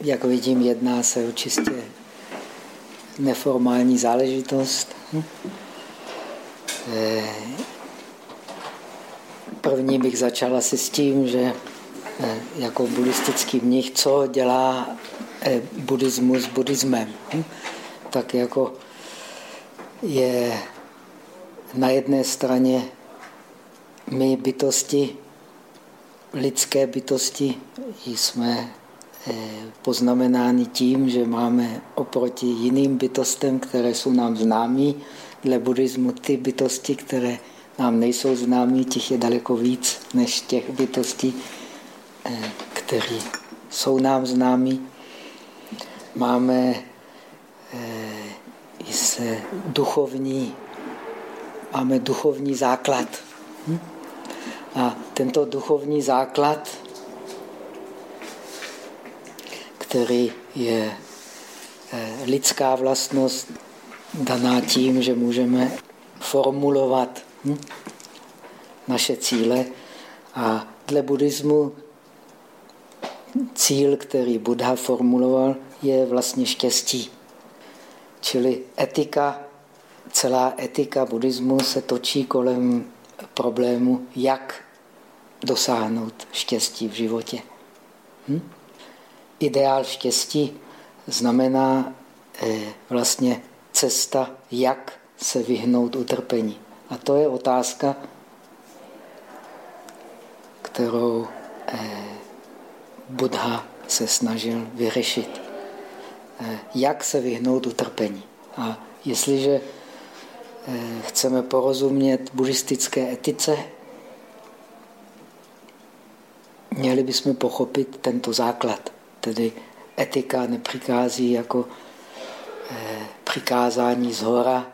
jak vidím, jedná se o čistě neformální záležitost. Eh, první bych začal asi s tím, že eh, jako buddhistický mnich, co dělá eh, buddhismus s buddhismem. Hm? Tak jako je na jedné straně my bytosti, lidské bytosti, jsme poznamenány tím, že máme oproti jiným bytostem, které jsou nám známí, dle buddhismu ty bytosti, které nám nejsou známí, těch je daleko víc než těch bytostí, eh, které jsou nám známí. Máme eh, i se duchovní, máme duchovní základ. Hm? A tento duchovní základ, který je eh, lidská vlastnost daná tím, že můžeme formulovat hm, naše cíle. A dle buddhismu cíl, který Buddha formuloval, je vlastně štěstí. Čili etika, celá etika buddhismu se točí kolem problému, jak dosáhnout štěstí v životě. Hm? Ideál štěstí znamená eh, vlastně cesta, jak se vyhnout utrpení. A to je otázka, kterou eh, Buddha se snažil vyřešit. Eh, jak se vyhnout utrpení. A jestliže chceme porozumět buddhistické etice, měli bychom pochopit tento základ. Tedy etika nepřichází jako eh, přikázání z hora,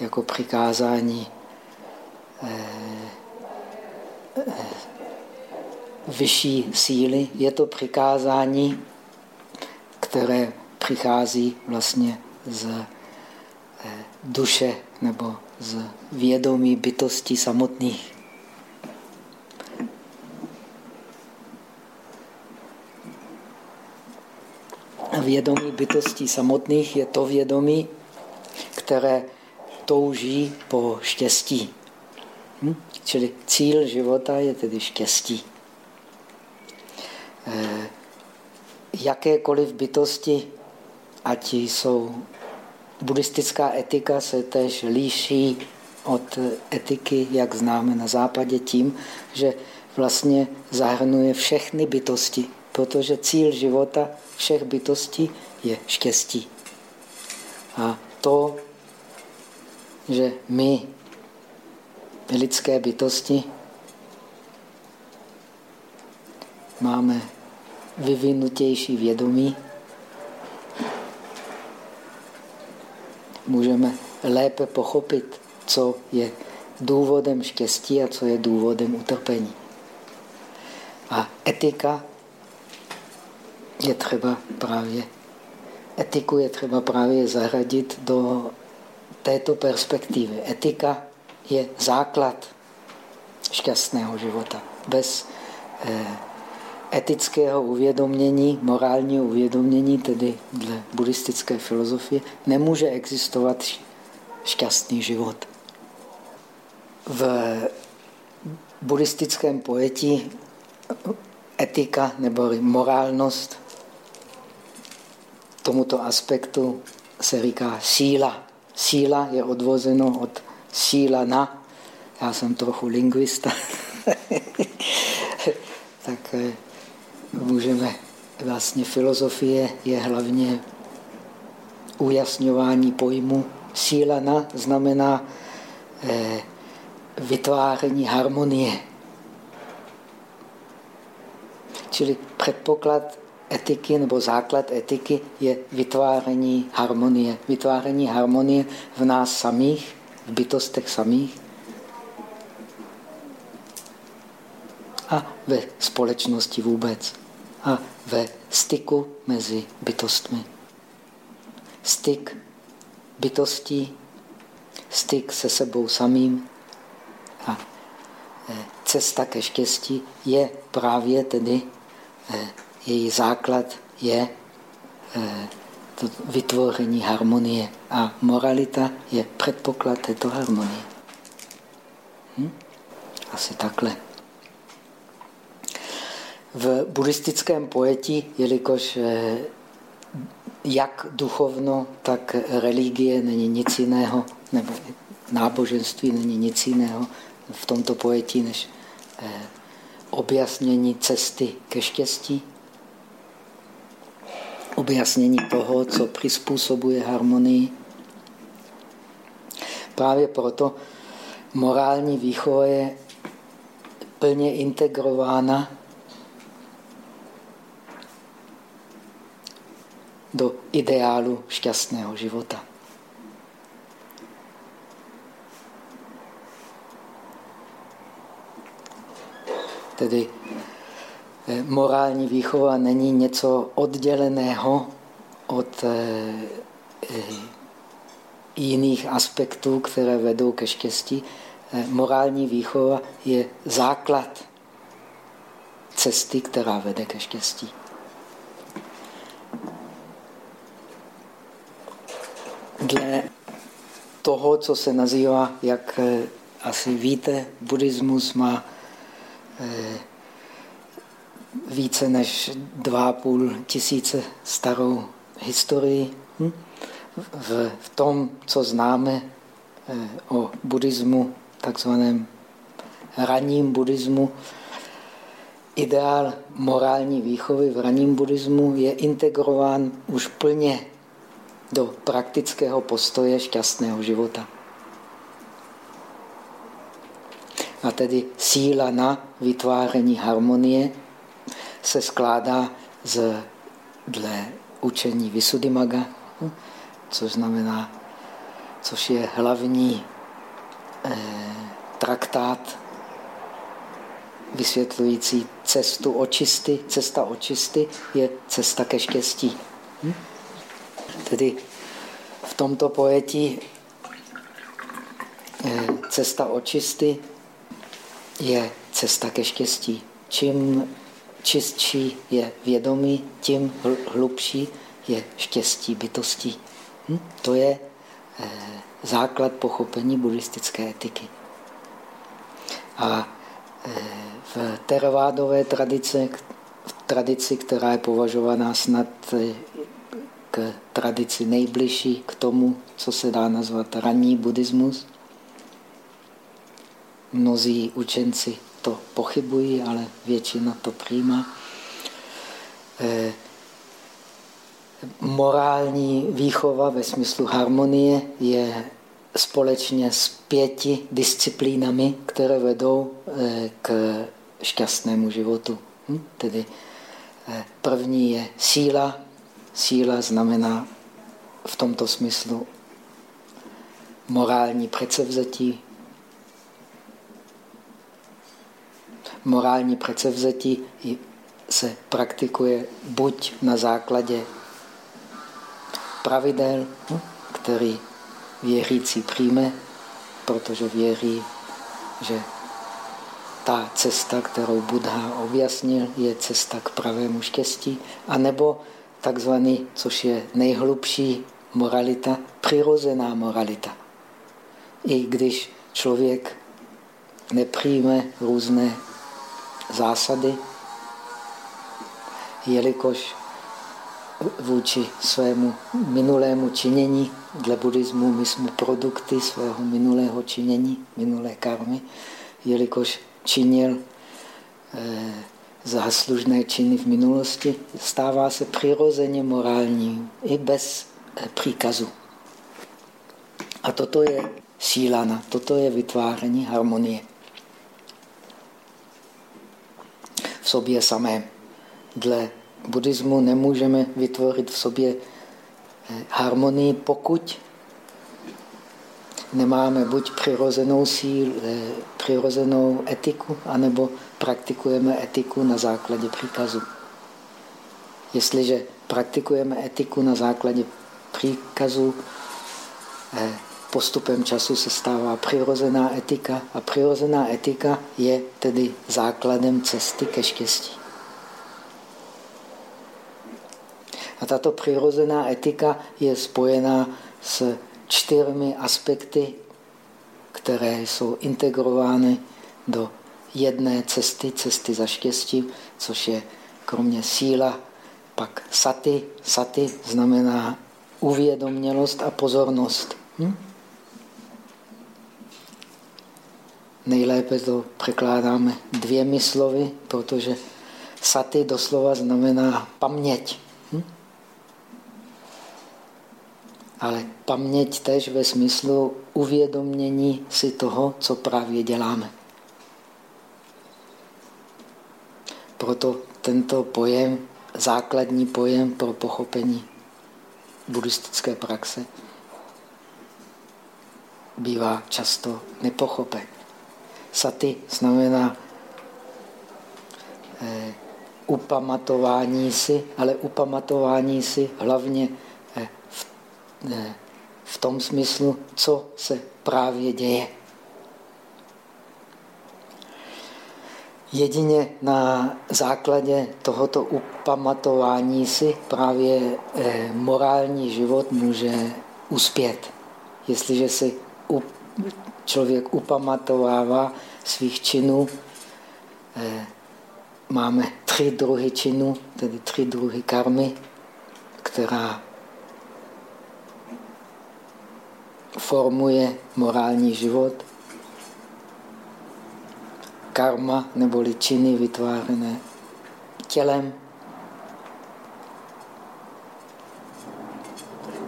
jako přikázání eh, vyšší síly. Je to přikázání, které přichází vlastně z duše nebo z vědomí bytostí samotných. Vědomí bytostí samotných je to vědomí, které touží po štěstí. Hm? Čili cíl života je tedy štěstí. E, jakékoliv bytosti, ať jsou Buddhistická etika se tež líší od etiky, jak známe na západě, tím, že vlastně zahrnuje všechny bytosti, protože cíl života všech bytostí je štěstí. A to, že my, lidské bytosti, máme vyvinutější vědomí, můžeme lépe pochopit, co je důvodem štěstí a co je důvodem utrpení. A etika je třeba právě, etiku je třeba právě zaradit do této perspektivy. Etika je základ šťastného života. Bez eh, etického uvědomění, morálního uvědomění, tedy dle buddhistické filozofie, nemůže existovat šťastný život. V buddhistickém pojetí etika nebo morálnost tomuto aspektu se říká síla. Síla je odvozeno od síla na. Já jsem trochu lingvista. tak eh, můžeme, vlastně filozofie je hlavně ujasňování pojmu. Sílana znamená eh, vytváření harmonie. Čili předpoklad etiky nebo základ etiky je vytváření harmonie. Vytváření harmonie v nás samých, v bytostech samých a ve společnosti vůbec a ve styku mezi bytostmi. Styk bytostí, styk se sebou samým a e, cesta ke štěstí je právě tedy e, její základ je eh, to vytvoření harmonie. A moralita je předpoklad této harmonie. Hm? Asi takhle. V buddhistickém pojetí, jelikož eh, jak duchovno, tak religie není nic jiného, nebo náboženství není nic jiného v tomto pojetí, než eh, objasnění cesty ke štěstí, objasnění toho, co přizpůsobuje harmonii. Právě proto morální výchova je plně integrována do ideálu šťastného života. Tedy morální výchova není něco odděleného od eh, eh, jiných aspektů, které vedou ke štěstí. Morální výchova je základ cesty, která vede ke štěstí. Dle toho, co se nazývá, jak asi víte, buddhismus má Eh, více než dva půl tisíce starou historii. Hm? V, v tom, co známe eh, o buddhismu, takzvaném ranním buddhismu, ideál morální výchovy v ranním buddhismu je integrován už plně do praktického postoje šťastného života. A tedy síla na vytváření harmonie se skládá z, dle učení Visuddhimaga, což znamená, což je hlavní eh, traktát vysvětlující cestu očisty. Cesta očisty je cesta ke štěstí. Hm? Tedy v tomto pojetí eh, cesta očisty je cesta ke štěstí. Čím čistší je vědomí, tím hlubší je štěstí bytostí. Hm? To je eh, základ pochopení buddhistické etiky. A eh, v teravádové tradici, v tradici, která je považovaná snad eh, k tradici nejbližší k tomu, co se dá nazvat ranní buddhismus, Mnozí učenci to pochybují, ale většina to přijímá. Eh, morální výchova ve smyslu harmonie je společně s pěti disciplínami, které vedou eh, k šťastnému životu. Hm? Tedy eh, první je síla. Síla znamená v tomto smyslu morální předsevzetí, morální předsevzetí se praktikuje buď na základě pravidel, hm, který věřící přijme, protože věří, že ta cesta, kterou Buddha objasnil, je cesta k pravému štěstí, anebo takzvaný, což je nejhlubší moralita, přirozená moralita. I když člověk nepřijme různé zásady, jelikož vůči svému minulému činění, dle buddhismu my jsme produkty svého minulého činění, minulé karmy, jelikož činil eh, záslužné činy v minulosti, stává se přirozeně morální i bez eh, příkazu. A toto je sílana, toto je vytváření harmonie. Sobě samém. Dle buddhismu nemůžeme vytvořit v sobě eh, harmonii, pokud nemáme buď přirozenou síl, eh, přirozenou etiku, anebo praktikujeme etiku na základě příkazu. Jestliže praktikujeme etiku na základě příkazu, eh, postupem času se stává přirozená etika a přirozená etika je tedy základem cesty ke štěstí. tato přirozená etika je spojená s čtyřmi aspekty, které jsou integrovány do jedné cesty, cesty za štěstím, což je kromě síla, pak saty. Saty znamená uvědomělost a pozornost. Hm? Nejlépe to překládáme dvěmi slovy, protože saty doslova znamená paměť. Hm? Ale paměť tež ve smyslu uvědomění si toho, co právě děláme. Proto tento pojem, základní pojem pro pochopení buddhistické praxe, bývá často nepochopen. Saty znamená eh, upamatování si, ale upamatování si hlavně eh, v, eh, v tom smyslu, co se právě děje. Jedině na základě tohoto upamatování si právě eh, morální život může uspět. Jestliže si člověk upamatovává svých činů, eh, máme tři druhy činů, tedy tři druhy karmy, která formuje morální život. Karma neboli činy vytvářené tělem,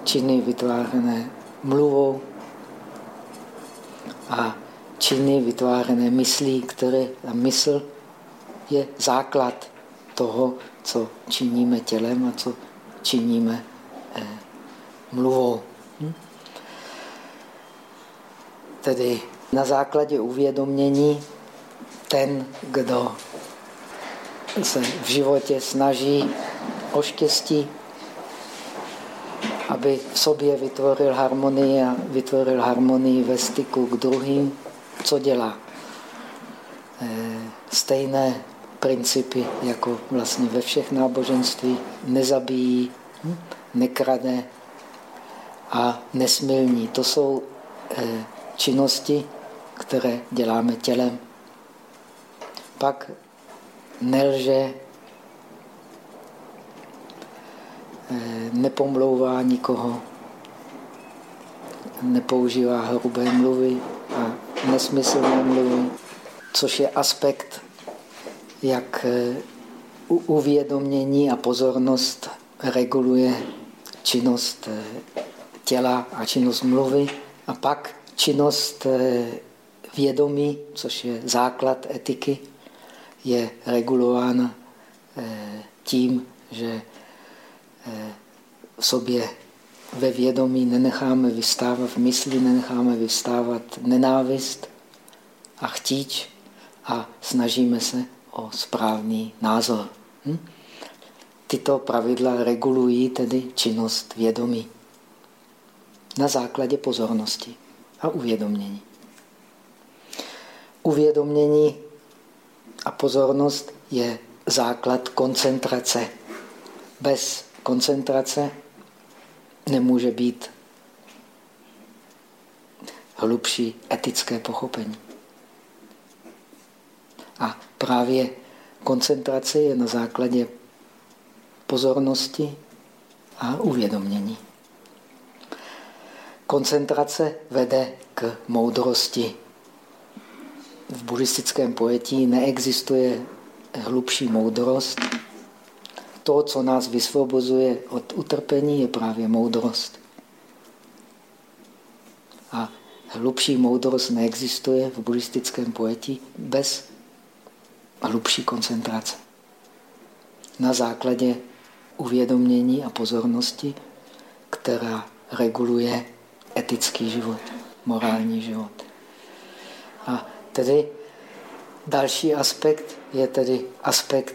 činy vytvářené mluvou. A činy vytvářené myslí, které a mysl je základ toho, co činíme tělem a co činíme eh, mluvou. Hm? Tedy na základě uvědomění ten, kdo se v životě snaží o štěstí, aby v sobě vytvořil harmonii a vytvořil harmonii ve styku k druhým, co dělá? Eh, stejné principy, jako vlastně ve všech náboženství, nezabíjí, hm, nekrade a nesmilní. To jsou eh, činnosti, které děláme tělem pak nelže, eh, nepomlouvá nikoho, nepoužívá hrubé mluvy a nesmyslné mluvy, což je aspekt, jak eh, uvědomění a pozornost reguluje činnost eh, těla a činnost mluvy. A pak činnost vědomí, což je základ etiky, je regulována eh, tím, že eh, v sobě ve vědomí nenecháme vystávat, v mysli nenecháme vystávat nenávist a chtíč a snažíme se o správný názor. Hm? Tyto pravidla regulují tedy činnost vědomí na základě pozornosti a uvědomění. Uvědomění a pozornost je základ koncentrace. Bez koncentrace nemůže být hlubší etické pochopení. A právě koncentrace je na základě pozornosti a uvědomění. Koncentrace vede k moudrosti v buddhistickém pojetí neexistuje hlubší moudrost. To, co nás vysvobozuje od utrpení, je právě moudrost. A hlubší moudrost neexistuje v buddhistickém pojetí bez hlubší koncentrace. Na základě uvědomění a pozornosti, která reguluje etický život, morální život. A Tedy další aspekt je tedy aspekt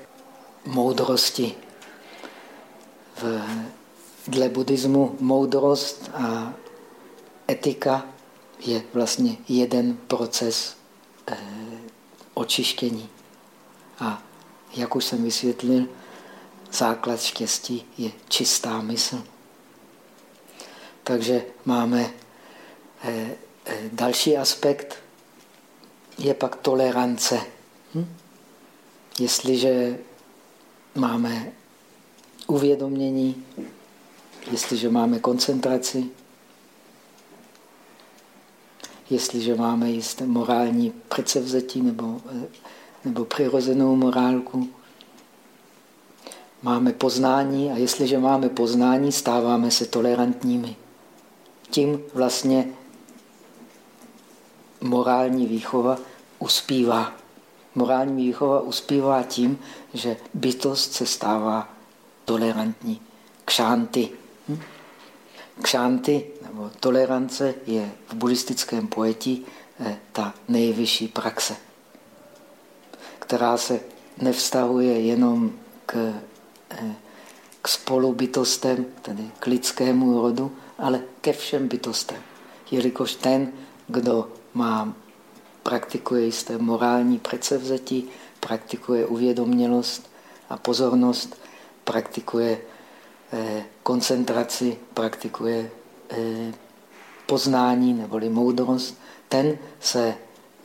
moudrosti. V, dle buddhismu moudrost a etika je vlastně jeden proces eh, očištění. A jak už jsem vysvětlil, základ štěstí je čistá mysl. Takže máme eh, eh, další aspekt, je pak tolerance. Hm? Jestliže máme uvědomění, jestliže máme koncentraci, jestliže máme jisté morální předsevzetí nebo, nebo přirozenou morálku, máme poznání a jestliže máme poznání, stáváme se tolerantními. Tím vlastně morální výchova uspívá. Morální výchova uspívá tím, že bytost se stává tolerantní. Kšánty. Hm? Kšánty nebo tolerance je v buddhistickém pojetí eh, ta nejvyšší praxe, která se nevztahuje jenom k, eh, k spolubytostem, tedy k lidskému rodu, ale ke všem bytostem. Jelikož ten, kdo má, praktikuje jisté morální předsevzetí, praktikuje uvědomělost a pozornost, praktikuje eh, koncentraci, praktikuje eh, poznání neboli moudrost, ten se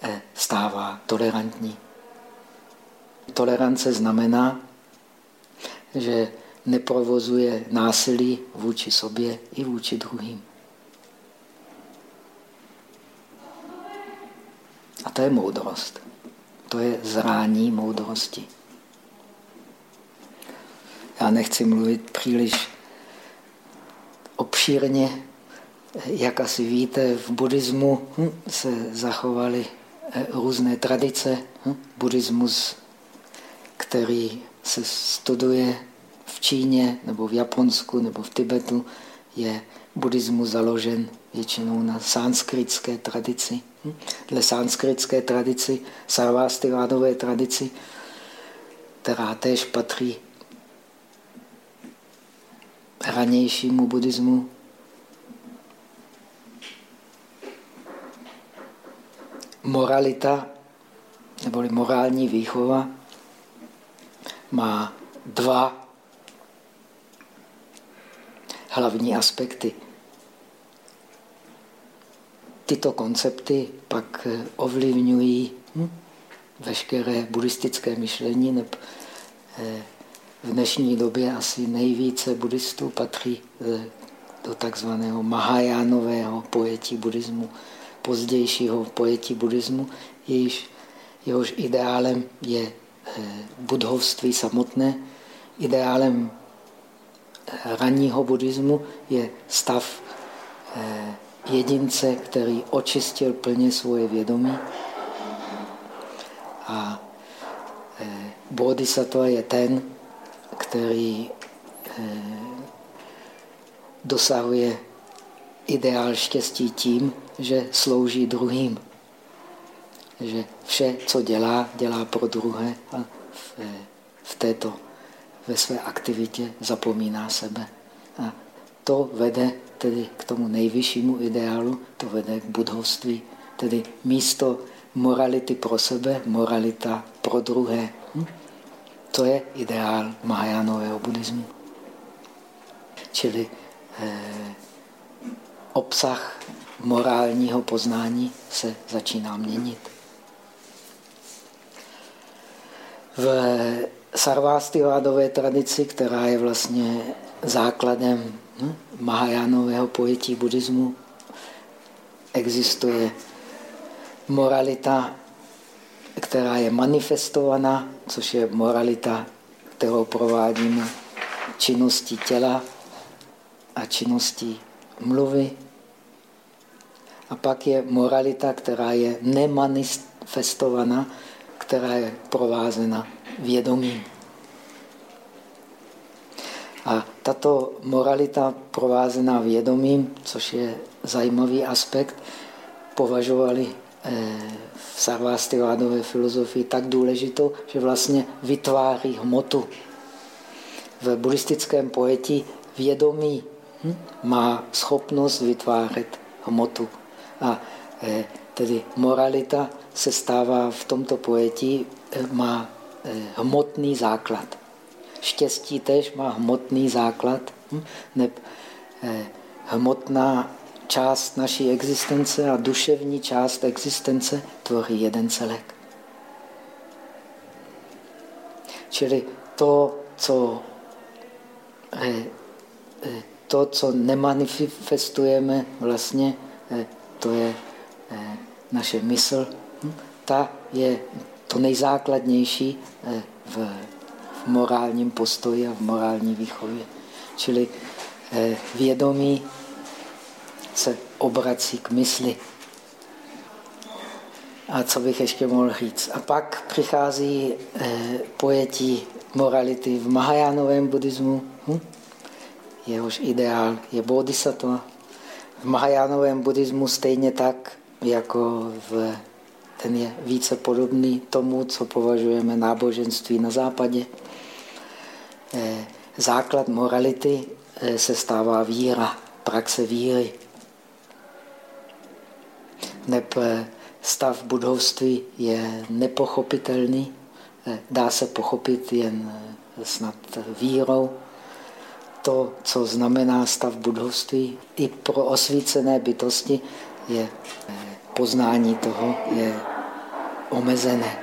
eh, stává tolerantní. Tolerance znamená, že neprovozuje násilí vůči sobě i vůči druhým. A to je moudrost. To je zrání moudrosti. Já nechci mluvit příliš obšírně. Jak asi víte, v buddhismu se zachovaly eh, různé tradice. Hm, buddhismus, který se studuje v Číně, nebo v Japonsku, nebo v Tibetu, je buddhismus založen většinou na sanskritské tradici. Hm? Dle sanskritské tradici, sarvástivádové tradici, která též patří ranějšímu buddhismu, moralita, neboli morální výchova, má dva hlavní aspekty. Tyto koncepty pak eh, ovlivňují hm, veškeré buddhistické myšlení. Neb, eh, v dnešní době asi nejvíce buddhistů patří eh, do takzvaného Mahajánového pojetí buddhismu, pozdějšího pojetí buddhismu, jejíž, jehož ideálem je budhovství samotné. Ideálem ranního buddhismu je stav eh, jedince, který očistil plně svoje vědomí. A eh, bodhisattva je ten, který eh, dosahuje ideál štěstí tím, že slouží druhým. Že vše, co dělá, dělá pro druhé a v, v této ve své aktivitě zapomíná sebe. A to vede tedy k tomu nejvyššímu ideálu, to vede k budhovství. Tedy místo morality pro sebe, moralita pro druhé. To je ideál Mahajánového buddhismu. Čili eh, obsah morálního poznání se začíná měnit. V sarvástivádové tradici, která je vlastně základem hm, Mahajánového pojetí buddhismu, existuje moralita, která je manifestovaná, což je moralita, kterou provádíme činností těla a činností mluvy. A pak je moralita, která je nemanifestovaná, která je provázena vědomím. A tato moralita provázená vědomím, což je zajímavý aspekt, považovali eh, v sarvástivádové filozofii tak důležitou, že vlastně vytváří hmotu. V buddhistickém pojetí vědomí hm, má schopnost vytvářet hmotu. A eh, tedy moralita se stává v tomto pojetí, eh, má hmotný základ. štěstí tež má hmotný základ. Hm? Ne, eh, hmotná část naší existence a duševní část existence tvoří jeden celek. Čili to, co, eh, eh, to, co nemanifestujeme, vlastně eh, to je naše mysl. Hm? Ta je to nejzákladnější v morálním postoji a v morální výchově. Čili vědomí se obrací k mysli. A co bych ještě mohl říct? A pak přichází eh, pojetí morality v Mahajánovém buddhismu. Hm? Jehož ideál je bodhisattva. V Mahajánovém buddhismu stejně tak, jako v, ten je více podobný tomu, co považujeme náboženství na západě. Eh, základ morality eh, se stává víra, praxe víry. Neb eh, stav budovství je nepochopitelný, eh, dá se pochopit jen eh, snad vírou. To, co znamená stav budovství, i pro osvícené bytosti je poznání toho je omezené.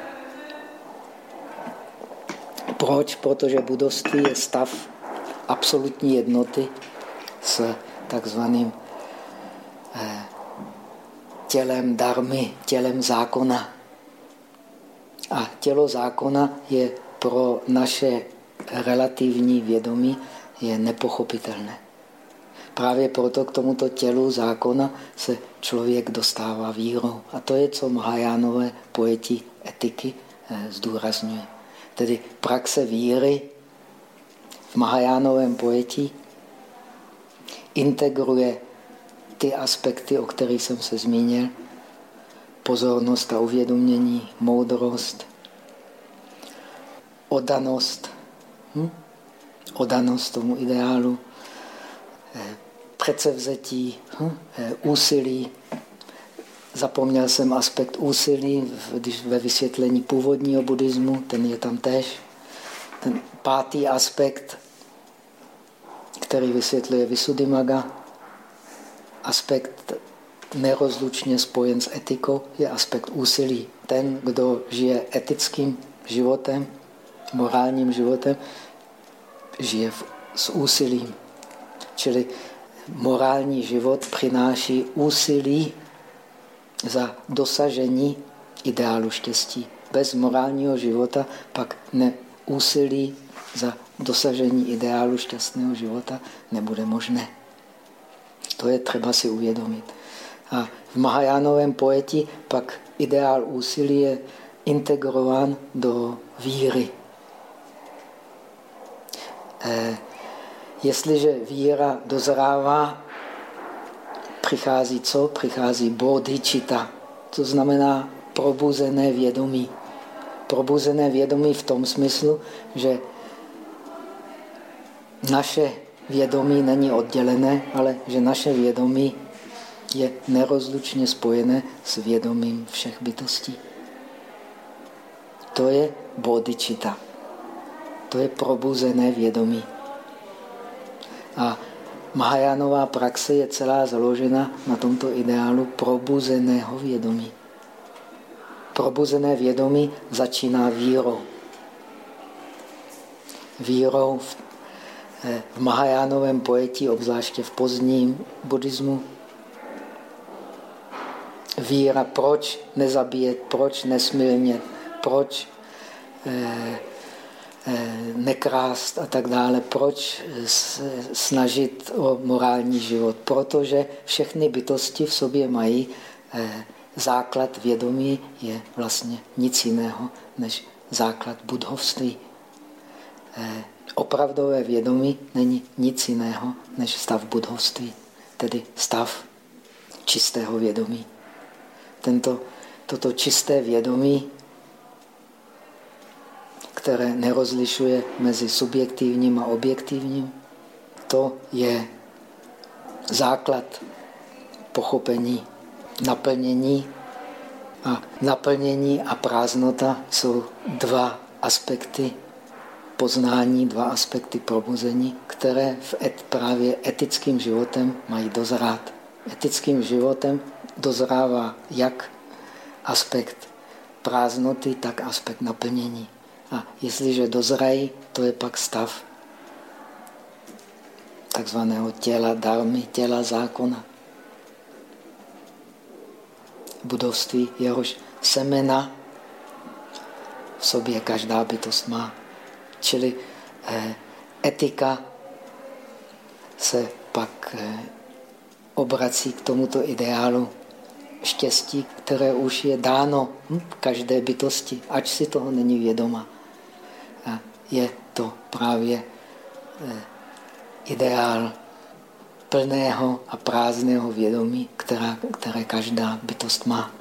Proč? Protože budovství je stav absolutní jednoty s takzvaným tělem darmy, tělem zákona. A tělo zákona je pro naše relativní vědomí je nepochopitelné. Právě proto k tomuto tělu zákona se člověk dostává vírou. A to je, co Mahajánové pojetí etiky eh, zdůrazňuje. Tedy praxe víry v Mahajánovém pojetí integruje ty aspekty, o kterých jsem se zmínil, pozornost a uvědomění, moudrost, odanost, hm? odanost tomu ideálu, eh, předsevzetí, hm? Eh, úsilí. Zapomněl jsem aspekt úsilí když ve vysvětlení původního buddhismu, ten je tam tež. Ten pátý aspekt, který vysvětluje Visuddhimaga, aspekt nerozlučně spojen s etikou je aspekt úsilí. Ten, kdo žije etickým životem, morálním životem, žije s úsilím. Čili morální život přináší úsilí za dosažení ideálu štěstí. Bez morálního života pak ne úsilí za dosažení ideálu šťastného života nebude možné. To je třeba si uvědomit. A v Mahajánovém pojetí pak ideál úsilí je integrován do víry. Eh, jestliže víra dozrává, přichází co? Přichází bodhicitta. To znamená probuzené vědomí. Probuzené vědomí v tom smyslu, že naše vědomí není oddělené, ale že naše vědomí je nerozlučně spojené s vědomím všech bytostí. To je bodičita. To je probuzené vědomí. A Mahajánová praxe je celá založena na tomto ideálu probuzeného vědomí. Probuzené vědomí začíná vírou. Vírou v v Mahajánovém pojetí, obzvláště v pozdním buddhismu. Víra, proč nezabíjet, proč nesmilnět, proč eh, eh, nekrást a tak dále, proč snažit o morální život. Protože všechny bytosti v sobě mají základ vědomí, je vlastně nic jiného než základ budhovství opravdové vědomí není nic jiného než stav budovství, tedy stav čistého vědomí. Tento, toto čisté vědomí, které nerozlišuje mezi subjektivním a objektivním, to je základ pochopení, naplnění. A naplnění a prázdnota jsou dva aspekty poznání, dva aspekty probuzení, které v et, právě etickým životem mají dozrát. Etickým životem dozrává jak aspekt prázdnoty, tak aspekt naplnění. A jestliže dozrají, to je pak stav takzvaného těla darmy, těla zákona. Budovství, jehož semena v sobě každá bytost má. Čili eh, etika se pak eh, obrací k tomuto ideálu štěstí, které už je dáno hm, každé bytosti, ač si toho není vědoma. A je to právě eh, ideál plného a prázdného vědomí, která, které každá bytost má.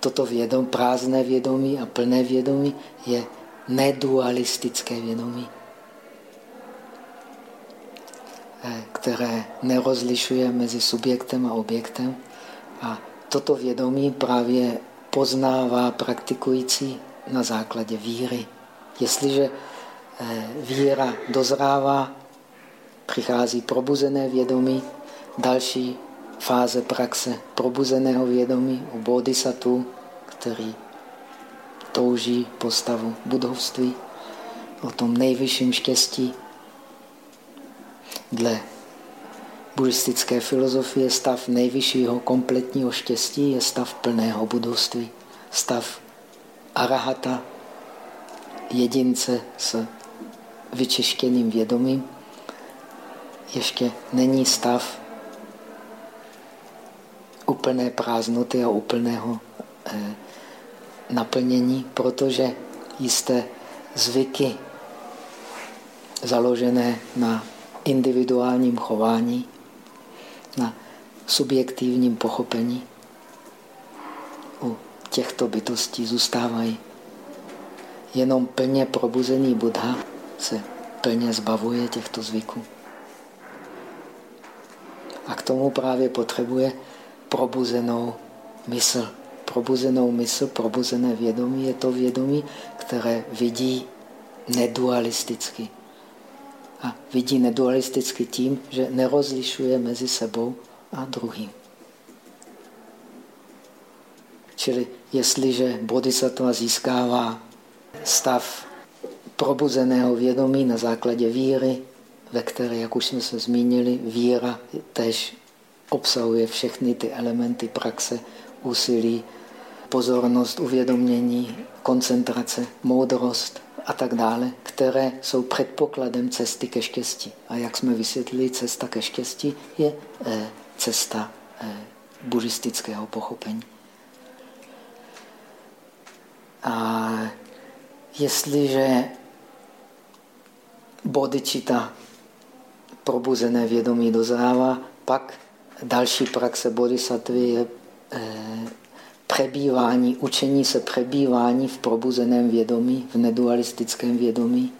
Toto vědom, prázdné vědomí a plné vědomí je nedualistické vědomí, eh, které nerozlišuje mezi subjektem a objektem. A toto vědomí právě poznává praktikující na základě víry. Jestliže eh, víra dozrává, přichází probuzené vědomí, další fáze praxe probuzeného vědomí u bodhisattva, který touží postavu budovství, o tom nejvyšším štěstí. Dle buddhistické filozofie stav nejvyššího kompletního štěstí je stav plného budovství. Stav arahata, jedince s vyčištěným vědomím, ještě není stav úplné prázdnoty a úplného eh, naplnění, protože jisté zvyky založené na individuálním chování, na subjektivním pochopení u těchto bytostí zůstávají. Jenom plně probuzený Buddha se plně zbavuje těchto zvyků. A k tomu právě potřebuje probuzenou mysl probuzenou mysl, probuzené vědomí je to vědomí, které vidí nedualisticky. A vidí nedualisticky tím, že nerozlišuje mezi sebou a druhým. Čili jestliže bodhisattva získává stav probuzeného vědomí na základě víry, ve které, jak už jsme se zmínili, víra tež obsahuje všechny ty elementy praxe, úsilí, pozornost, uvědomění, koncentrace, moudrost a tak dále, které jsou předpokladem cesty ke štěstí. A jak jsme vysvětlili, cesta ke štěstí je eh, cesta eh, buddhistického pochopení. A jestliže bodičita probuzené vědomí dozrává, pak další praxe bodhisattvy je přebývání, učení se přebývání v probuzeném vědomí, v nedualistickém vědomí,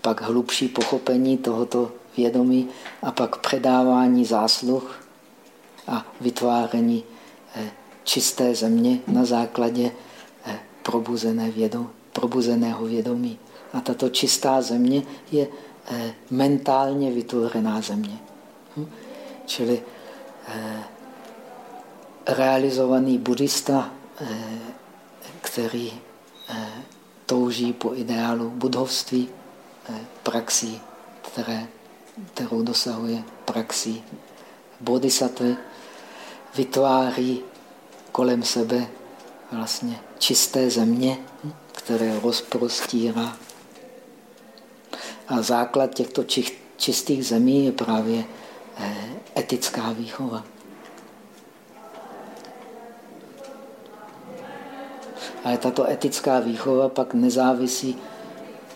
pak hlubší pochopení tohoto vědomí a pak předávání zásluh a vytváření eh, čisté země na základě eh, probuzené vědomí, probuzeného vědomí. A tato čistá země je eh, mentálně vytvořená země. Hm? Čili realizovaný buddhista, eh, který eh, touží po ideálu budovství, eh, praxí, které, kterou dosahuje praxí bodhisattva, vytváří kolem sebe vlastně čisté země, které rozprostírá. A základ těchto čistých zemí je právě etická výchova. Ale tato etická výchova pak nezávisí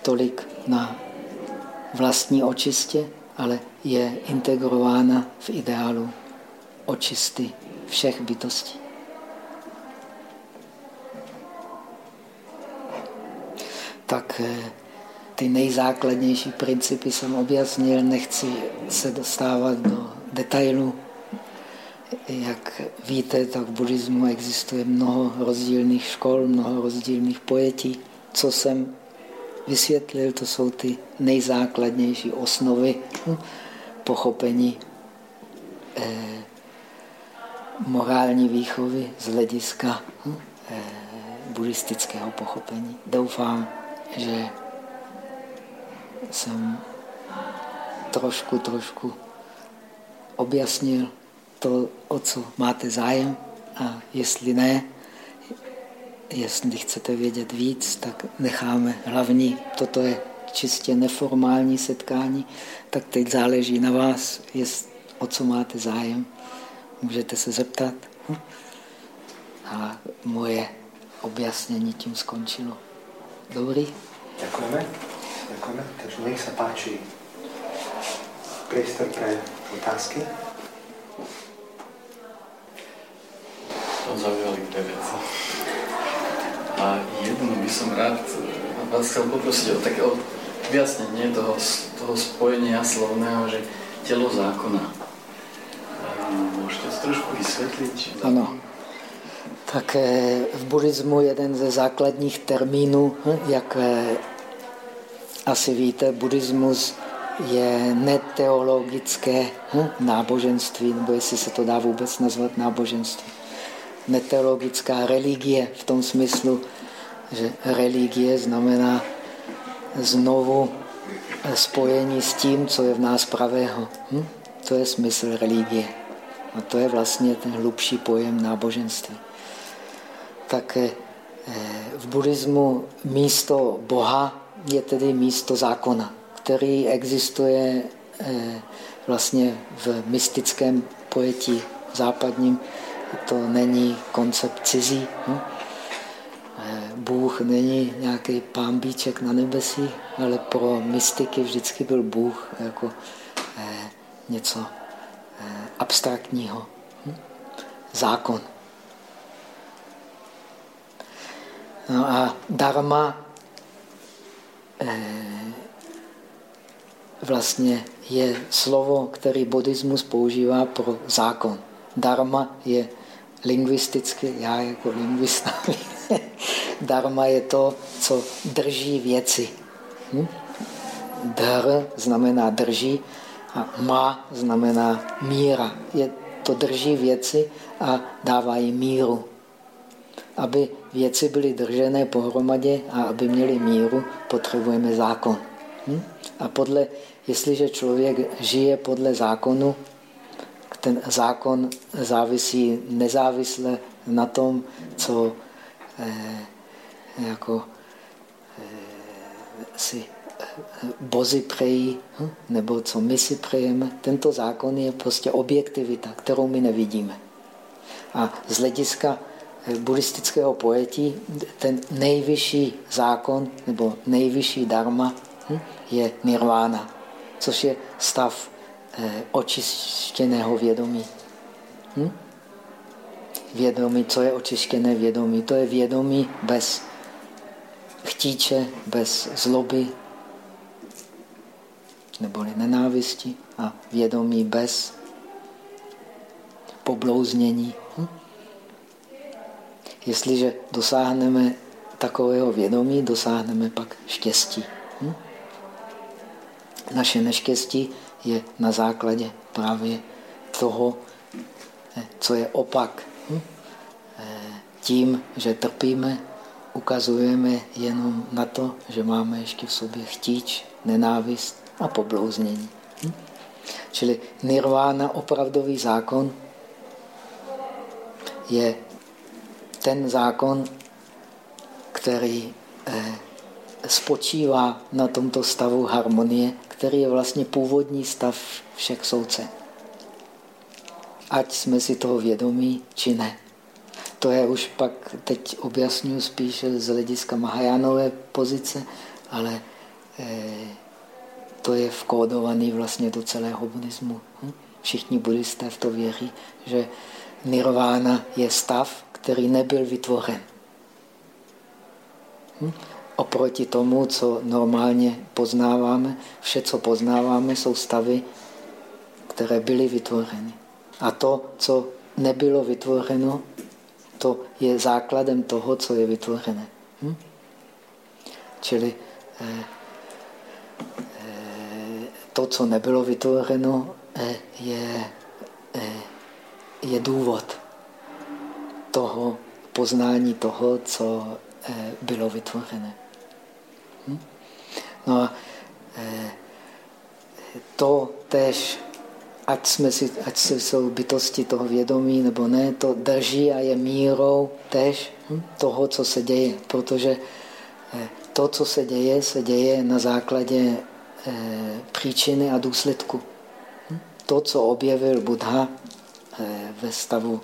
tolik na vlastní očistě, ale je integrována v ideálu očisty všech bytostí. Tak eh, ty nejzákladnější principy jsem objasnil, nechci se dostávat do detailů. Jak víte, tak v buddhismu existuje mnoho rozdílných škol, mnoho rozdílných pojetí. Co jsem vysvětlil, to jsou ty nejzákladnější osnovy pochopení eh, morální výchovy z hlediska eh, buddhistického pochopení. Doufám, že jsem trošku, trošku objasnil to, o co máte zájem a jestli ne, jestli chcete vědět víc, tak necháme hlavní. Toto je čistě neformální setkání, tak teď záleží na vás, jest, o co máte zájem. Můžete se zeptat. A moje objasnění tím skončilo. Dobrý? Děkujeme. Děkujeme. Takže nech se páči priestor pre otázky. To zaujali tie veci. A by som rád vás chcel poprosiť o také vyjasnenie toho, toho spojenia slovného, že telo zákona. Můžete to trošku vysvětlit? Ano. Tak eh, v buddhismu jeden ze základních termínů, jak eh, asi víte, buddhismus je neteologické hm, náboženství, nebo jestli se to dá vůbec nazvat náboženství. Neteologická religie v tom smyslu, že religie znamená znovu spojení s tím, co je v nás pravého. Hm? To je smysl religie. A to je vlastně ten hlubší pojem náboženství. Tak eh, v buddhismu místo Boha je tedy místo zákona který existuje eh, vlastně v mystickém pojetí západním. To není koncept cizí. No? Bůh není nějaký pámbíček na nebesí, ale pro mystiky vždycky byl Bůh jako eh, něco abstraktního. Hm? Zákon. No a dharma vlastně je slovo, který buddhismus používá pro zákon. Dharma je lingvisticky, já jako lingvista, dharma je to, co drží věci. Hm? Dhr znamená drží a ma znamená míra. Je, to drží věci a dává jim míru. Aby věci byly držené pohromadě a aby měly míru, potřebujeme zákon. Hm? A podle Jestliže člověk žije podle zákonu, ten zákon závisí nezávisle na tom, co eh, jako eh, si eh, bozy přejí, hm? nebo co my si přejeme. Tento zákon je prostě objektivita, kterou my nevidíme. A z hlediska eh, buddhistického pojetí ten nejvyšší zákon nebo nejvyšší dharma hm? je nirvána což je stav očištěného vědomí. Hm? Vědomí, co je očištěné vědomí? To je vědomí bez chtíče, bez zloby, neboli nenávisti a vědomí bez poblouznění. Hm? Jestliže dosáhneme takového vědomí, dosáhneme pak štěstí. Hm? Naše neštěstí je na základě právě toho, eh, co je opak. Hm? Eh, tím, že trpíme, ukazujeme jenom na to, že máme ještě v sobě chtíč, nenávist a poblouznění. Hm? Čili nirvána, opravdový zákon, je ten zákon, který eh, spočívá na tomto stavu harmonie, který je vlastně původní stav všech souce. Ať jsme si toho vědomí, či ne. To je už pak, teď objasňuji spíše z hlediska Mahajánové pozice, ale eh, to je vkódovaný vlastně do celého buddhismu. Hm? Všichni buddhisté v to věří, že nirvána je stav, který nebyl vytvořen. Hm? oproti tomu, co normálně poznáváme, vše, co poznáváme, jsou stavy, které byly vytvořeny. A to, co nebylo vytvořeno, to je základem toho, co je vytvořené. Hm? Čili to, co nebylo vytvořeno, je, je důvod toho poznání toho, co bylo vytvořené. Hm? No a to tež, ať, jsme si, ať jsou bytosti toho vědomí nebo ne, to drží a je mírou tež hm, toho, co se děje. Protože eh, to, co se děje, se děje na základě eh, příčiny a důsledku. Hm? To, co objevil Buddha eh, ve stavu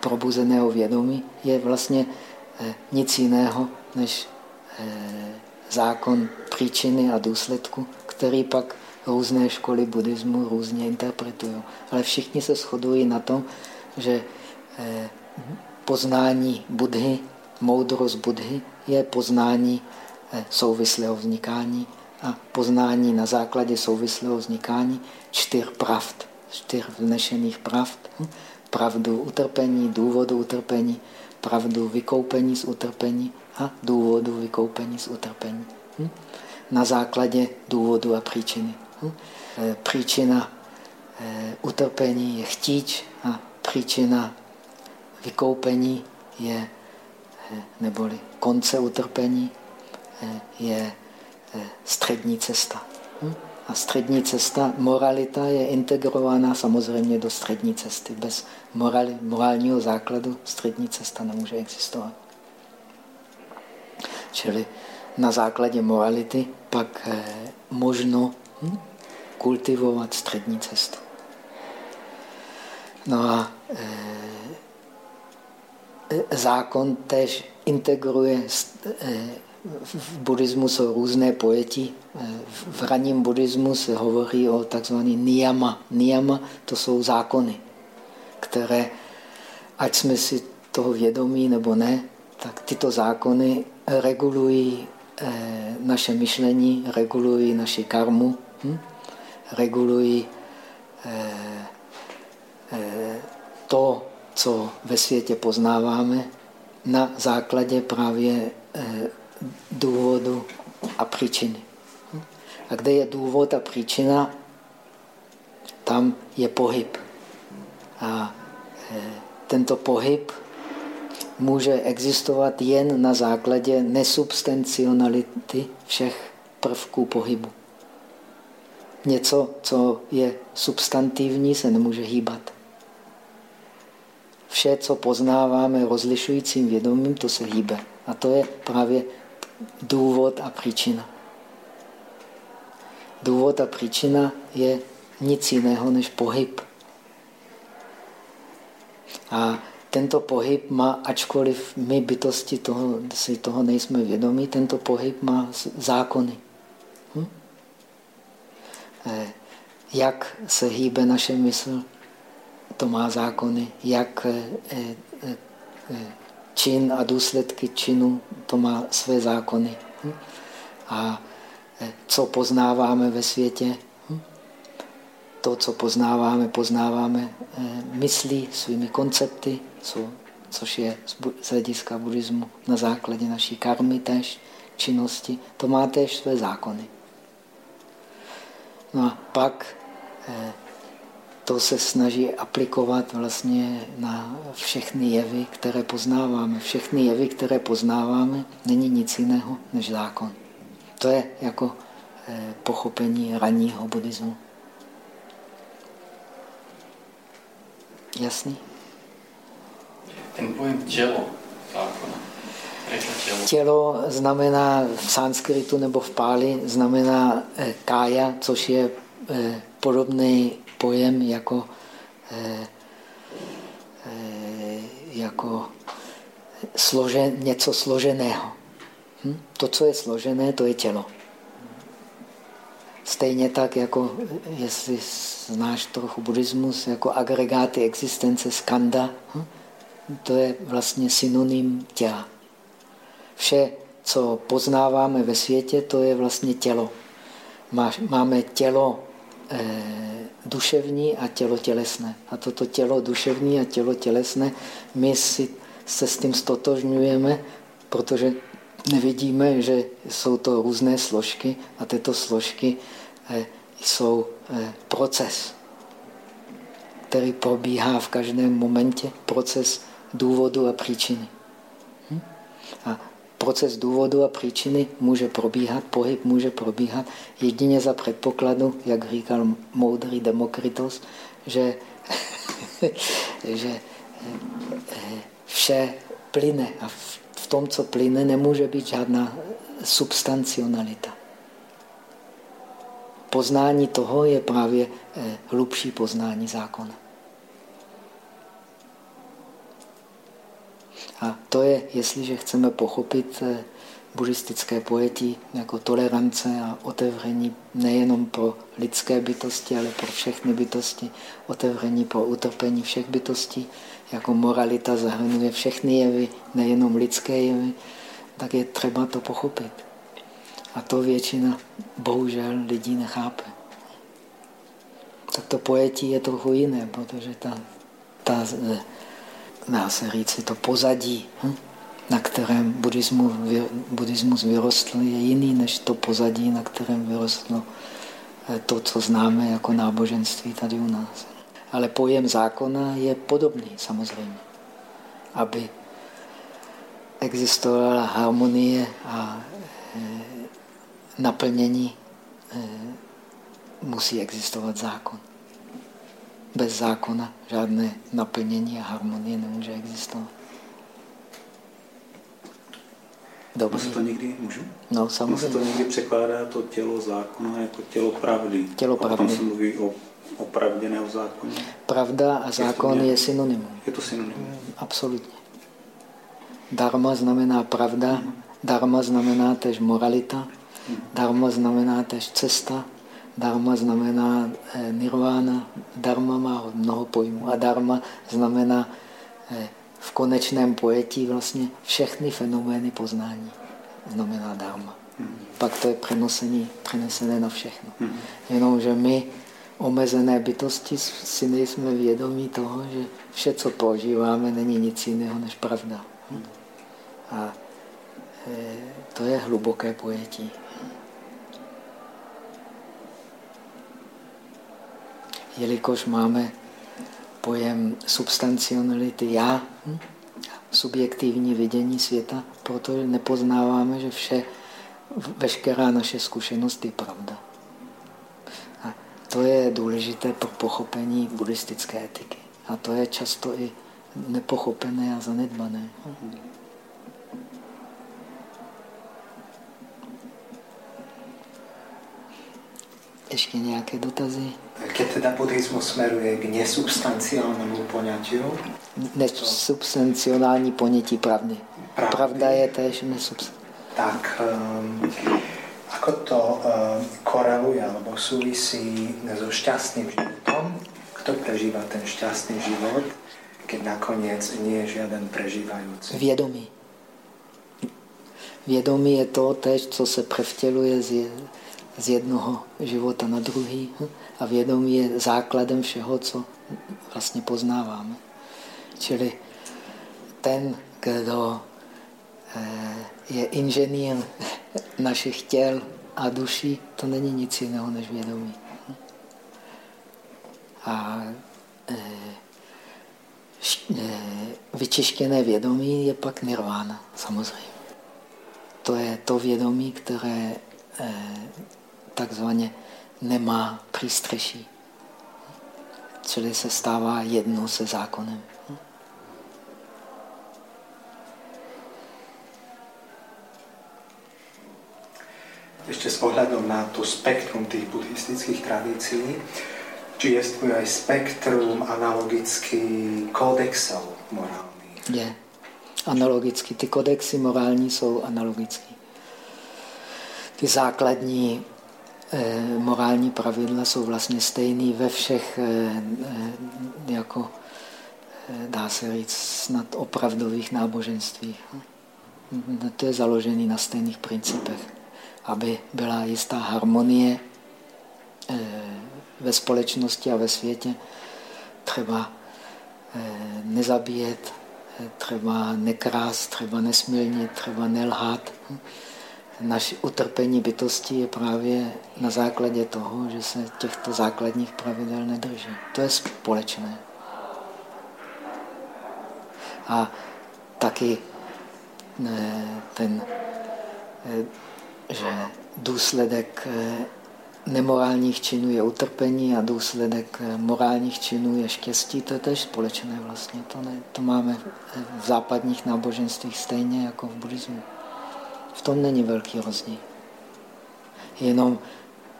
probuzeného vědomí, je vlastně nic jiného než zákon příčiny a důsledku, který pak různé školy buddhismu různě interpretují. Ale všichni se shodují na tom, že eh, poznání Budhy, moudrost Budhy je poznání eh, souvislého vznikání a poznání na základě souvislého vznikání čtyř pravd, čtyř vnešených pravd. Hm? Pravdu utrpení, důvodu utrpení, pravdu vykoupení z utrpení a důvodu vykoupení z utrpení. Hm? Na základě důvodu a příčiny. Eh, příčina eh, utrpení je chtíč a příčina vykoupení je, eh, neboli konce utrpení, je střední cesta. Hm? A střední cesta, moralita je integrována samozřejmě do střední cesty. Bez morali, morálního základu střední cesta nemůže existovat. Čili na základě morality pak možno hm, kultivovat střední cestu. No a e, zákon tež integruje, e, v buddhismu jsou různé pojetí. E, v raním buddhismu se hovoří o takzvaný niyama. Niyama to jsou zákony, které, ať jsme si toho vědomí nebo ne, tak tyto zákony regulují naše myšlení, regulují naši karmu. Hm? Regulují eh, eh, to, co ve světě poznáváme, na základě právě eh, důvodu a příčiny. A kde je důvod a příčina, tam je pohyb. A tento pohyb může existovat jen na základě nesubstencionality všech prvků pohybu. Něco, co je substantivní, se nemůže hýbat. Vše, co poznáváme rozlišujícím vědomím, to se hýbe. A to je právě důvod a příčina. Důvod a příčina je nic jiného než pohyb. A tento pohyb má, ačkoliv my bytosti toho, si toho nejsme vědomí, tento pohyb má zákony. Eh, jak se hýbe naše mysl, to má zákony, jak eh, eh, čin a důsledky činu, to má své zákony. Hm? A co poznáváme ve světě, hm? to, co poznáváme, poznáváme myslí svými koncepty, což je z hlediska buddhismu na základě naší karmy tež, činnosti, to má tež své zákony. No a pak eh, to se snaží aplikovat vlastně na všechny jevy, které poznáváme. Všechny jevy, které poznáváme, není nic jiného než zákon. To je jako eh, pochopení ranního buddhismu. Jasný? Ten pojem tělo zákona. Tělo? znamená v sanskritu nebo v páli znamená eh, kája, což je eh, podobný pojem jako, eh, jako složen, něco složeného. Hm? To, co je složené, to je tělo. Stejně tak, jako jestli znáš trochu buddhismus, jako agregáty existence skanda, hm? to je vlastně synonym těla. Vše, co poznáváme ve světě, to je vlastně tělo. Máme tělo eh, duševní a tělo tělesné. A toto tělo duševní a tělo tělesné, my si se s tím stotožňujeme, protože nevidíme, že jsou to různé složky a tyto složky eh, jsou eh, proces, který probíhá v každém momentě, proces důvodu a příčiny. Proces důvodu a příčiny může probíhat, pohyb může probíhat jedině za předpokladu, jak říkal moudrý Demokritos, že, že eh, vše plyne a v tom, co plyne, nemůže být žádná substancionalita. Poznání toho je právě eh, hlubší poznání zákona. A to je, jestliže chceme pochopit eh, buddhistické pojetí jako tolerance a otevření nejenom pro lidské bytosti, ale pro všechny bytosti, otevření pro utrpení všech bytostí, jako moralita zahrnuje všechny jevy, nejenom lidské jevy, tak je třeba to pochopit. A to většina, bohužel, lidí nechápe. Tak to pojetí je trochu jiné, protože ta, ta eh, dá se říct, to pozadí, hm, na kterém buddhismus, buddhismus vyrostl, je jiný než to pozadí, na kterém vyrostlo eh, to, co známe jako náboženství tady u nás. Ale pojem zákona je podobný samozřejmě. Aby existovala harmonie a e, naplnění, e, musí existovat zákon. Bez zákona žádné naplnění a harmonie nemůže existovat. Dobře. se to někdy můžu? No, samozřejmě. se to někdy překládá to tělo zákona jako tělo pravdy. Tělo pravdy. A tam se mluví o o pravdě ne o zákoně? Pravda a zákon je, je synonymum. Je to synonymum. Absolutně. Dharma znamená pravda, dharma znamená tež moralita, dharma znamená tež cesta, dharma znamená eh, nirvana, dharma má mnoho pojmů a dharma znamená eh, v konečném pojetí vlastně všechny fenomény poznání. Znamená dharma. Hmm. Pak to je přenosení, přenesené na všechno. Hmm. Jenomže my omezené bytosti si nejsme vědomí toho, že vše, co prožíváme, není nic jiného než pravda. A e, to je hluboké pojetí. Jelikož máme pojem substancionality já, hm, subjektivní vidění světa, protože nepoznáváme, že vše, veškerá naše zkušenost je pravda. To je důležité pro pochopení buddhistické etiky. A to je často i nepochopené a zanedbané. Ještě nějaké dotazy? Keď teda buddhismus smeruje k nesubstanciálnemu poňatiu? Nesubstanciální ponětí pravdy. pravdy. Pravda je též nesubstanciální. Tak um, ako to uh, koreluje alebo súvisí so šťastným životom? Kto prežíva ten šťastný život, keď nakoniec nie je žiaden prežívajúci? Vědomí. Vědomí je to tež, co se převtěluje z, z jednoho života na druhý. A vědomí je základem všeho, co vlastně poznáváme. Čili ten, kdo eh, je inženýr našich těl a duší, to není nic jiného než vědomí. A e, e, vyčištěné vědomí je pak nirvána, samozřejmě. To je to vědomí, které takzvaně nemá přístřeší. Čili se stává jedno se zákonem. ešte s ohľadom na to spektrum tých buddhistických tradícií, či je aj spektrum analogicky kódexov morálnych? Je. Analogicky. Ty kodexy morální jsou analogické. Ty základní morální pravidla jsou vlastně stejný ve všech, eh, eh, jako eh, dá se říct, snad opravdových náboženstvích. To je založený na stejných principech aby byla jistá harmonie eh, ve společnosti a ve světě. Třeba eh, nezabíjet, třeba nekrást, třeba nesmilnit, třeba nelhát. Naše utrpení bytosti je právě na základě toho, že se těchto základních pravidel nedrží. To je společné. A taky ten, eh, že důsledek eh, nemorálních činů je utrpení a důsledek eh, morálních činů je štěstí, to je tež společné vlastně. To, ne, to máme v západních náboženstvích stejně jako v buddhismu. V tom není velký rozdíl. Jenom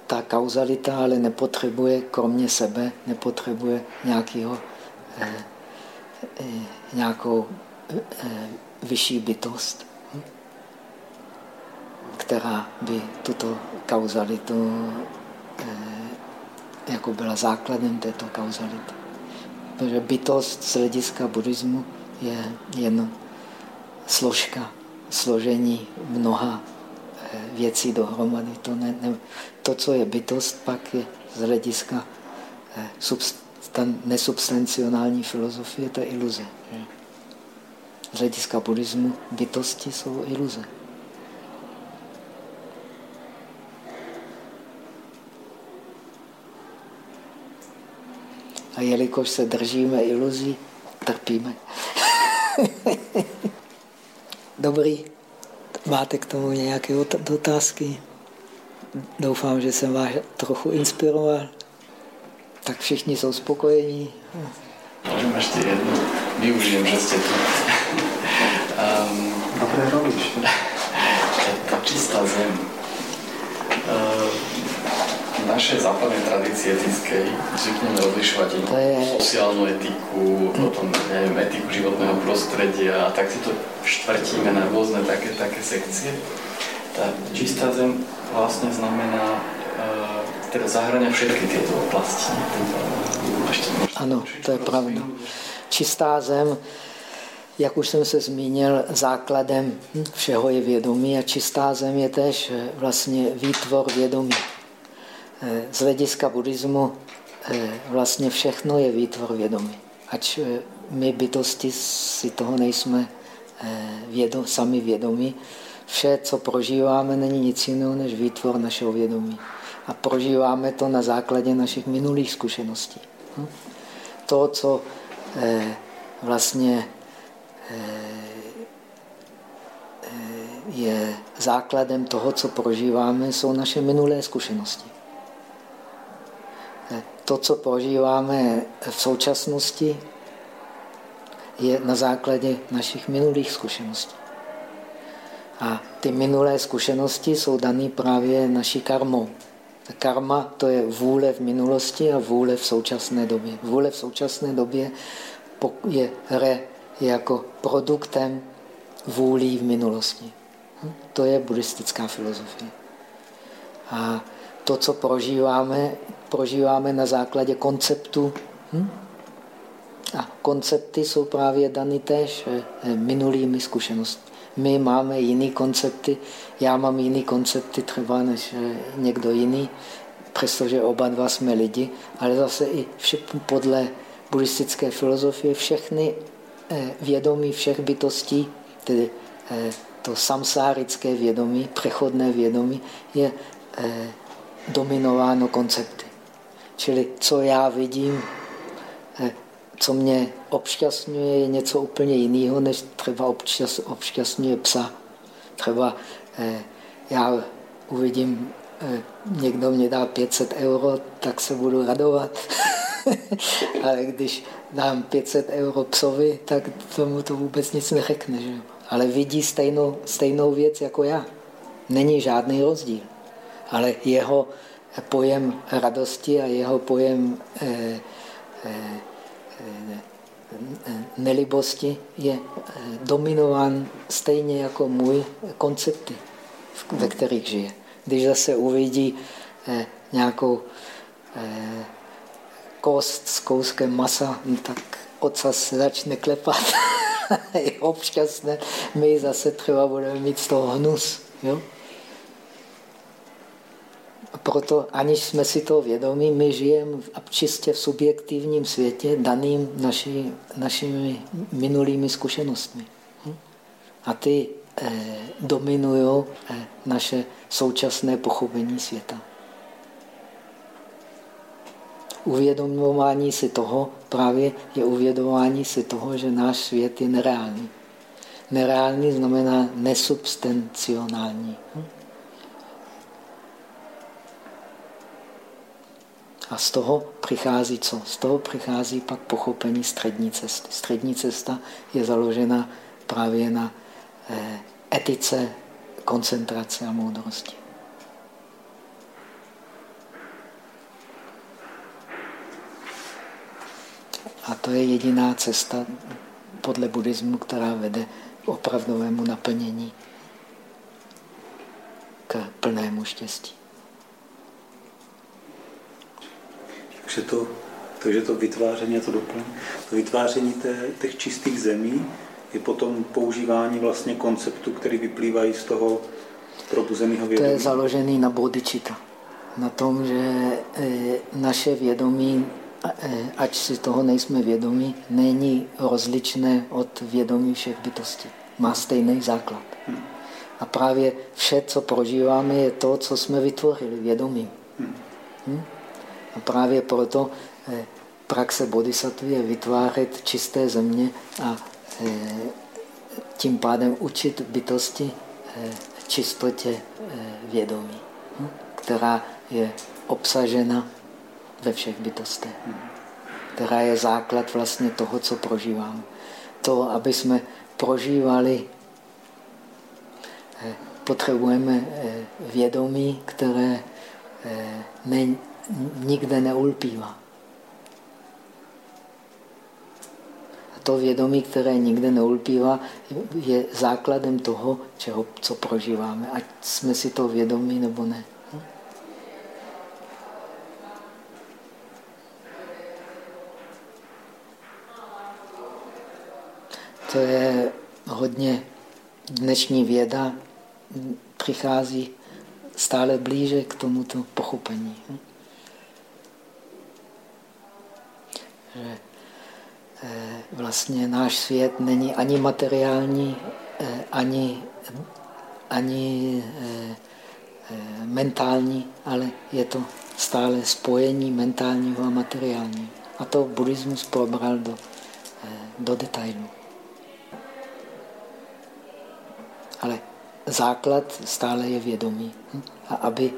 ta kauzalita ale nepotřebuje, kromě sebe, nepotřebuje nějakého, eh, eh, nějakou eh, vyšší bytost, hm? která by tuto kauzalitu eh, jako byla základem této kauzality. Protože bytost z hlediska buddhismu je jen složka, složení mnoha eh, věcí dohromady. To, ne, ne, to, co je bytost, pak je z hlediska eh, substan, nesubstancionální filozofie, to je iluze. Z hlediska buddhismu bytosti jsou iluze. A jelikož se držíme iluzí, trpíme. Dobrý. Máte k tomu nějaké otázky? Doufám, že jsem vás trochu inspiroval. Tak všichni jsou spokojení. Můžeme ještě jednu. Využijem, že jste tu. um, Dobré robíš. Ta čistá zem. Uh, naše západné tradície etickej zvykneme rozlišovať je... sociálnu etiku, potom neviem, etiku životného prostredia a tak si to štvrtíme na rôzne také, také sekcie. Tá čistá zem vlastne znamená uh, teda zahrania všetky tieto oblasti. Ano, to je pravda. Čistá zem, jak už jsem se zmínil, základem všeho je vědomí a čistá zem je tež eh, vlastně výtvor vědomí. Eh, z hlediska buddhismu eh, vlastně všechno je výtvor vědomí. Ač eh, my bytosti si toho nejsme vědom, sami vědomí, vše, co prožíváme, není nic jiného než výtvor našeho vědomí. A prožíváme to na základě našich minulých zkušeností. Hm? To, co vlastně je základem toho, co prožíváme, jsou naše minulé zkušenosti to, co prožíváme v současnosti, je na základě našich minulých zkušeností. A ty minulé zkušenosti jsou dané právě naší karmou. Karma to je vůle v minulosti a vůle v současné době. Vůle v současné době je hre jako produktem vůlí v minulosti. Hm? To je buddhistická filozofie. A to, co prožíváme, prožíváme na základě konceptu. Hm? A koncepty jsou právě daný též eh, minulými zkušenostmi. My máme jiné koncepty, já mám jiné koncepty třeba než eh, někdo jiný, přestože oba dva jsme lidi, ale zase i všechny podle buddhistické filozofie všechny eh, vědomí všech bytostí, tedy to samsárické vědomí, přechodné vědomí, je dominováno koncepty. Čili co já vidím, eh, co mě obšťastňuje, je něco úplně jiného, než třeba obšťastňuje psa. Třeba eh, já uvidím, eh, někdo mě dá 500 euro, tak se budu radovat. Ale když dám 500 euro psovi, tak tomu to vůbec nic neřekne. Že? Ale vidí stejnou, stejnou věc jako já. Není žádný rozdíl ale jeho pojem radosti a jeho pojem eh, eh, nelibosti je eh, dominován stejně jako můj koncepty, ve kterých žije. Když zase uvidí nějakou kost s kouskem masa, no tak ocas se začne klepat. je obšťastné, my zase třeba budeme mít z toho hnus. Jo? Proto aniž jsme si to vědomí, my žijeme čistě v subjektivním světě daným naši, našimi minulými zkušenostmi. Hm? A ty eh, dominují eh, naše současné pochopení světa. Uvědomování si toho právě je uvědomování si toho, že náš svět je nereálný. Nereálný znamená nesubstencionální. Hm? A z toho přichází co? Z toho přichází pak pochopení střední cesty. Střední cesta je založena právě na eh, etice, koncentrace a moudrosti. A to je jediná cesta podle buddhismu, která vede k opravdovému naplnění, k plnému štěstí. Takže to, takže to vytváření, a to doplň, to vytváření té, těch čistých zemí je potom používání vlastně konceptů, který vyplývají z toho probuzeného vědomí. To je založený na bodičita. Na tom, že e, naše vědomí, e, ať si toho nejsme vědomí, není rozličné od vědomí všech bytostí. Má stejný základ. Hmm. A právě vše, co prožíváme, je to, co jsme vytvořili vědomím. Hmm. A právě proto eh, praxe bodhisattvy je vytvářet čisté země a eh, tím pádem učit bytosti eh, čistotě vědomí, hm, která je obsažena ve všech bytostech, která je základ vlastně toho, co prožíváme. To, aby jsme prožívali, potřebujeme vědomí, které není nikde neulpívá. A to vědomí, které nikde neulpívá, je základem toho, čeho, co prožíváme. Ať jsme si to vědomí nebo ne. To je hodně dnešní věda přichází stále blíže k tomuto pochopení. Že eh, vlastně náš svět není ani materiální, eh, ani, ani eh, mentální, ale je to stále spojení mentálního a materiálního. A to buddhismus probral do, do detailu. Ale základ stále je vědomí. Hm? A aby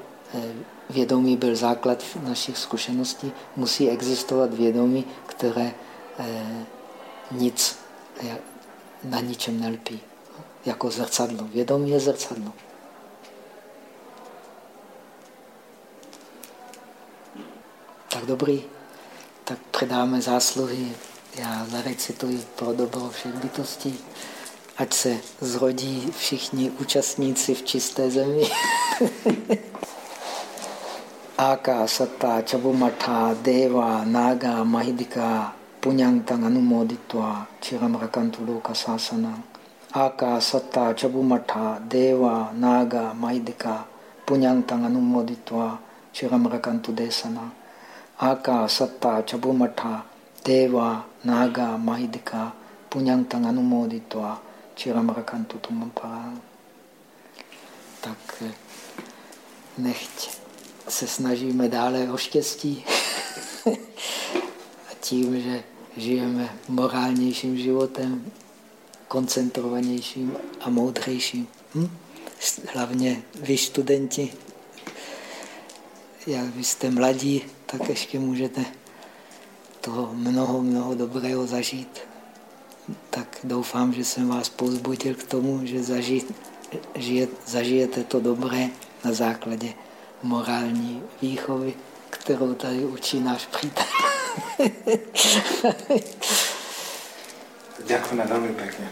vědomí byl základ našich zkušeností, musí existovat vědomí, které eh, nic na ničem nelpí. Jako zrcadlo. Vědomí je zrcadlo. Tak dobrý, tak předáme zásluhy. Já zarecituji pro dobro všech bytostí. Ať se zrodí všichni účastníci v čisté zemi. आका सत्ता चबुमठा देवा नागा महिदिका पुण्यांतंग अनुमोदित्वा क्षीरमरकंतुलोक शासना आका सत्ता चबुमठा देवा नागा महिदिका पुण्यांतंग अनुमोदित्वा क्षीरमरकंतु देशना आका सत्ता चबुमठा देवा नागा महिदिका पुण्यांतंग अनुमोदित्वा क्षीरमरकंतु तुम परा Tak, nechť se snažíme dále o štěstí. a tím, že žijeme morálnějším životem, koncentrovanějším a moudřejším. Hm? Hlavně vy studenti, jak vy jste mladí, tak ještě můžete toho mnoho, mnoho dobrého zažít. Tak doufám, že jsem vás pozbudil k tomu, že zažijete to dobré na základě morální výchovy, kterou tady učí náš přítel. Děkujeme velmi pěkně.